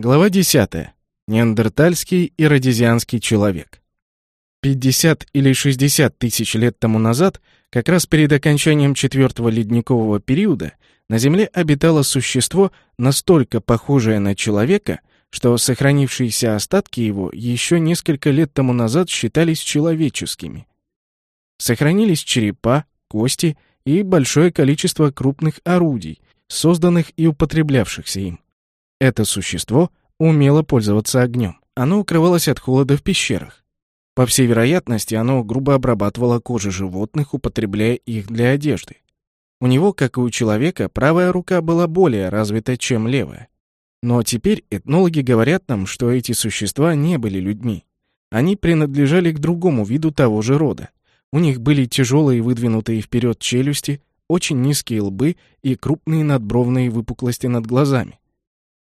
Глава 10. Неандертальский и родезианский человек. 50 или 60 тысяч лет тому назад, как раз перед окончанием четвертого ледникового периода, на Земле обитало существо, настолько похожее на человека, что сохранившиеся остатки его еще несколько лет тому назад считались человеческими. Сохранились черепа, кости и большое количество крупных орудий, созданных и употреблявшихся им. Это существо умело пользоваться огнем. Оно укрывалось от холода в пещерах. По всей вероятности, оно грубо обрабатывало кожи животных, употребляя их для одежды. У него, как и у человека, правая рука была более развита, чем левая. Но теперь этнологи говорят нам, что эти существа не были людьми. Они принадлежали к другому виду того же рода. У них были тяжелые выдвинутые вперед челюсти, очень низкие лбы и крупные надбровные выпуклости над глазами.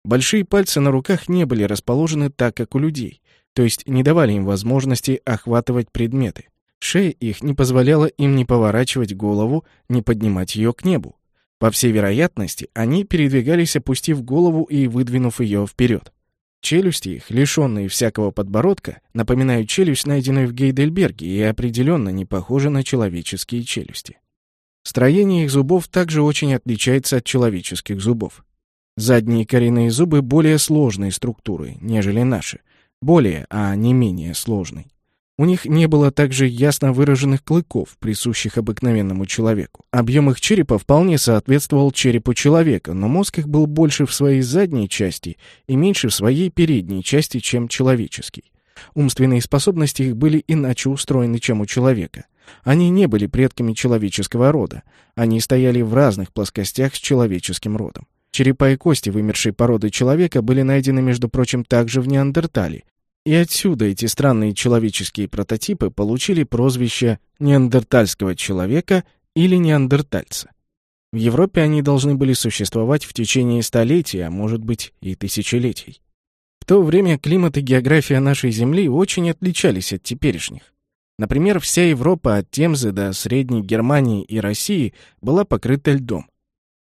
Большие пальцы на руках не были расположены так, как у людей, то есть не давали им возможности охватывать предметы. Шея их не позволяла им ни поворачивать голову, ни поднимать ее к небу. По всей вероятности, они передвигались, опустив голову и выдвинув ее вперед. Челюсти их, лишенные всякого подбородка, напоминают челюсть, найденную в Гейдельберге, и определенно не похожи на человеческие челюсти. Строение их зубов также очень отличается от человеческих зубов. Задние коренные зубы более сложной структуры, нежели наши. Более, а не менее сложной. У них не было также ясно выраженных клыков, присущих обыкновенному человеку. Объем их черепа вполне соответствовал черепу человека, но мозг их был больше в своей задней части и меньше в своей передней части, чем человеческий. Умственные способности их были иначе устроены, чем у человека. Они не были предками человеческого рода. Они стояли в разных плоскостях с человеческим родом. Черепа и кости вымершей породы человека были найдены, между прочим, также в Неандертале. И отсюда эти странные человеческие прототипы получили прозвище неандертальского человека или неандертальца. В Европе они должны были существовать в течение столетий, а может быть и тысячелетий. В то время климат и география нашей Земли очень отличались от теперешних. Например, вся Европа от Темзы до Средней Германии и России была покрыта льдом.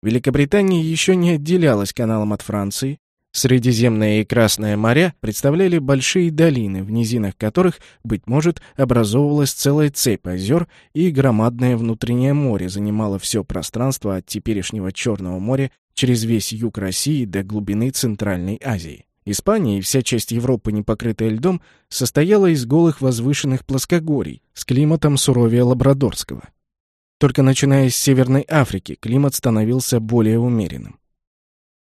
Великобритания еще не отделялась каналом от Франции. Средиземное и Красное моря представляли большие долины, в низинах которых, быть может, образовывалась целая цепь озер, и громадное внутреннее море занимало все пространство от теперешнего Черного моря через весь юг России до глубины Центральной Азии. Испания и вся часть Европы, не покрытая льдом, состояла из голых возвышенных плоскогорий с климатом суровее лабрадорского. Только начиная с Северной Африки климат становился более умеренным.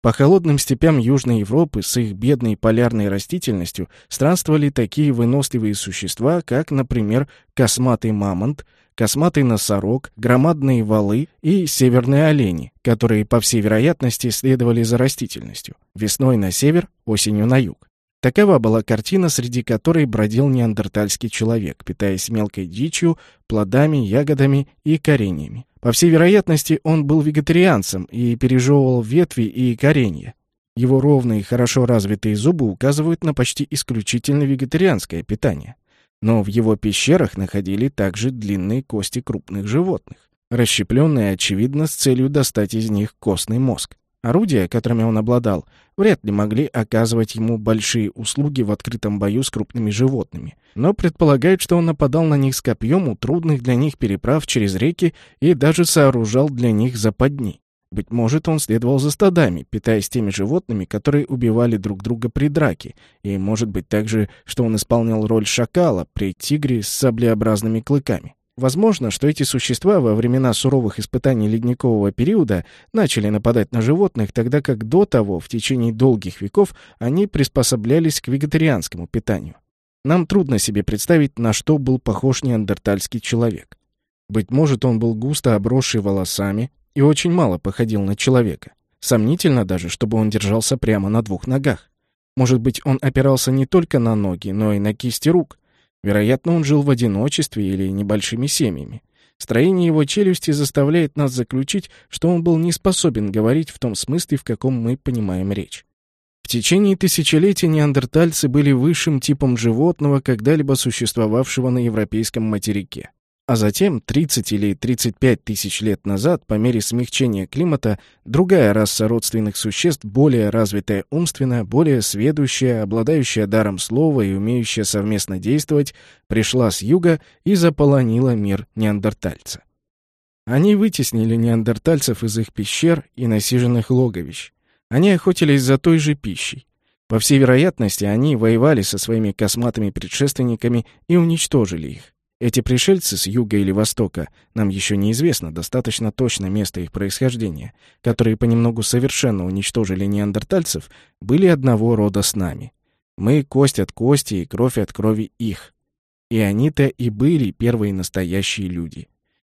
По холодным степям Южной Европы с их бедной полярной растительностью странствовали такие выносливые существа, как, например, косматый мамонт, косматый носорог, громадные валы и северные олени, которые, по всей вероятности, следовали за растительностью. Весной на север, осенью на юг. Такова была картина, среди которой бродил неандертальский человек, питаясь мелкой дичью, плодами, ягодами и кореньями. По всей вероятности, он был вегетарианцем и пережевывал ветви и коренья. Его ровные, хорошо развитые зубы указывают на почти исключительно вегетарианское питание. Но в его пещерах находили также длинные кости крупных животных, расщепленные, очевидно, с целью достать из них костный мозг. Орудия, которыми он обладал, вряд ли могли оказывать ему большие услуги в открытом бою с крупными животными, но предполагают, что он нападал на них с копьем у трудных для них переправ через реки и даже сооружал для них западни. Быть может, он следовал за стадами, питаясь теми животными, которые убивали друг друга при драке, и может быть также, что он исполнял роль шакала при тигре с саблеобразными клыками. Возможно, что эти существа во времена суровых испытаний ледникового периода начали нападать на животных, тогда как до того, в течение долгих веков, они приспособлялись к вегетарианскому питанию. Нам трудно себе представить, на что был похож неандертальский человек. Быть может, он был густо обросший волосами и очень мало походил на человека. Сомнительно даже, чтобы он держался прямо на двух ногах. Может быть, он опирался не только на ноги, но и на кисти рук. Вероятно, он жил в одиночестве или небольшими семьями. Строение его челюсти заставляет нас заключить, что он был не способен говорить в том смысле, в каком мы понимаем речь. В течение тысячелетий неандертальцы были высшим типом животного, когда-либо существовавшего на европейском материке. А затем, 30 или 35 тысяч лет назад, по мере смягчения климата, другая раса родственных существ, более развитая умственно, более сведущая, обладающая даром слова и умеющая совместно действовать, пришла с юга и заполонила мир неандертальца. Они вытеснили неандертальцев из их пещер и насиженных логовищ. Они охотились за той же пищей. По всей вероятности, они воевали со своими косматыми предшественниками и уничтожили их. Эти пришельцы с юга или востока, нам еще неизвестно достаточно точно место их происхождения, которые понемногу совершенно уничтожили неандертальцев, были одного рода с нами. Мы кость от кости и кровь от крови их. И они-то и были первые настоящие люди.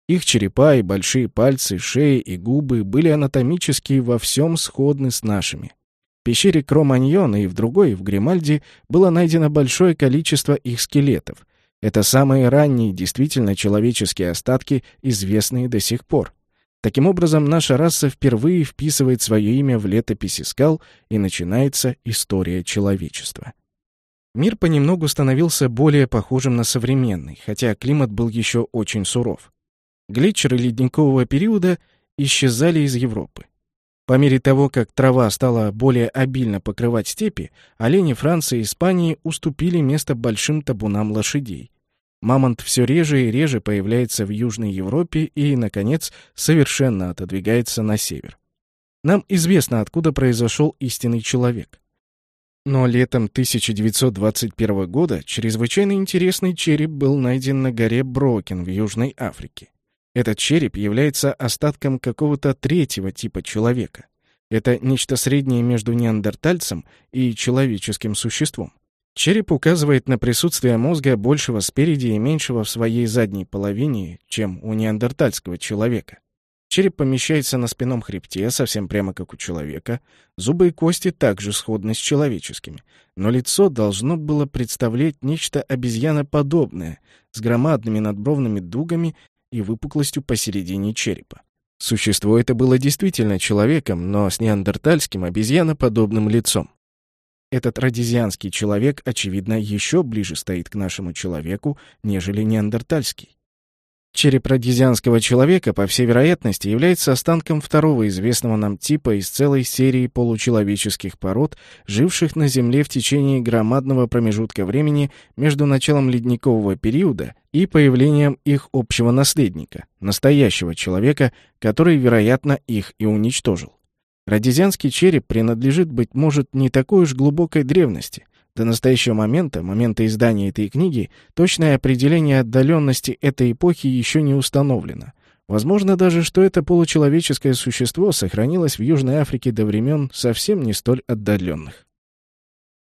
Их черепа и большие пальцы, шеи и губы были анатомически во всем сходны с нашими. В пещере Кроманьона и в другой, в Гримальде, было найдено большое количество их скелетов — это самые ранние действительно человеческие остатки, известные до сих пор. Таким образом, наша раса впервые вписывает свое имя в летописи скал, и начинается история человечества. Мир понемногу становился более похожим на современный, хотя климат был еще очень суров. Глетчеры ледникового периода исчезали из Европы. По мере того, как трава стала более обильно покрывать степи, олени Франции и Испании уступили место большим табунам лошадей. Мамонт все реже и реже появляется в Южной Европе и, наконец, совершенно отодвигается на север. Нам известно, откуда произошел истинный человек. Но летом 1921 года чрезвычайно интересный череп был найден на горе Брокен в Южной Африке. Этот череп является остатком какого-то третьего типа человека. Это нечто среднее между неандертальцем и человеческим существом. Череп указывает на присутствие мозга большего спереди и меньшего в своей задней половине, чем у неандертальского человека. Череп помещается на спинном хребте, совсем прямо как у человека. Зубы и кости также сходны с человеческими. Но лицо должно было представлять нечто обезьяноподобное, с громадными надбровными дугами и выпуклостью посередине черепа. Существо это было действительно человеком, но с неандертальским обезьяноподобным лицом. Этот родизианский человек, очевидно, еще ближе стоит к нашему человеку, нежели неандертальский. Череп родизианского человека, по всей вероятности, является останком второго известного нам типа из целой серии получеловеческих пород, живших на Земле в течение громадного промежутка времени между началом ледникового периода и появлением их общего наследника, настоящего человека, который, вероятно, их и уничтожил. Родизианский череп принадлежит, быть может, не такой уж глубокой древности. До настоящего момента, момента издания этой книги, точное определение отдаленности этой эпохи еще не установлено. Возможно даже, что это получеловеческое существо сохранилось в Южной Африке до времен совсем не столь отдаленных.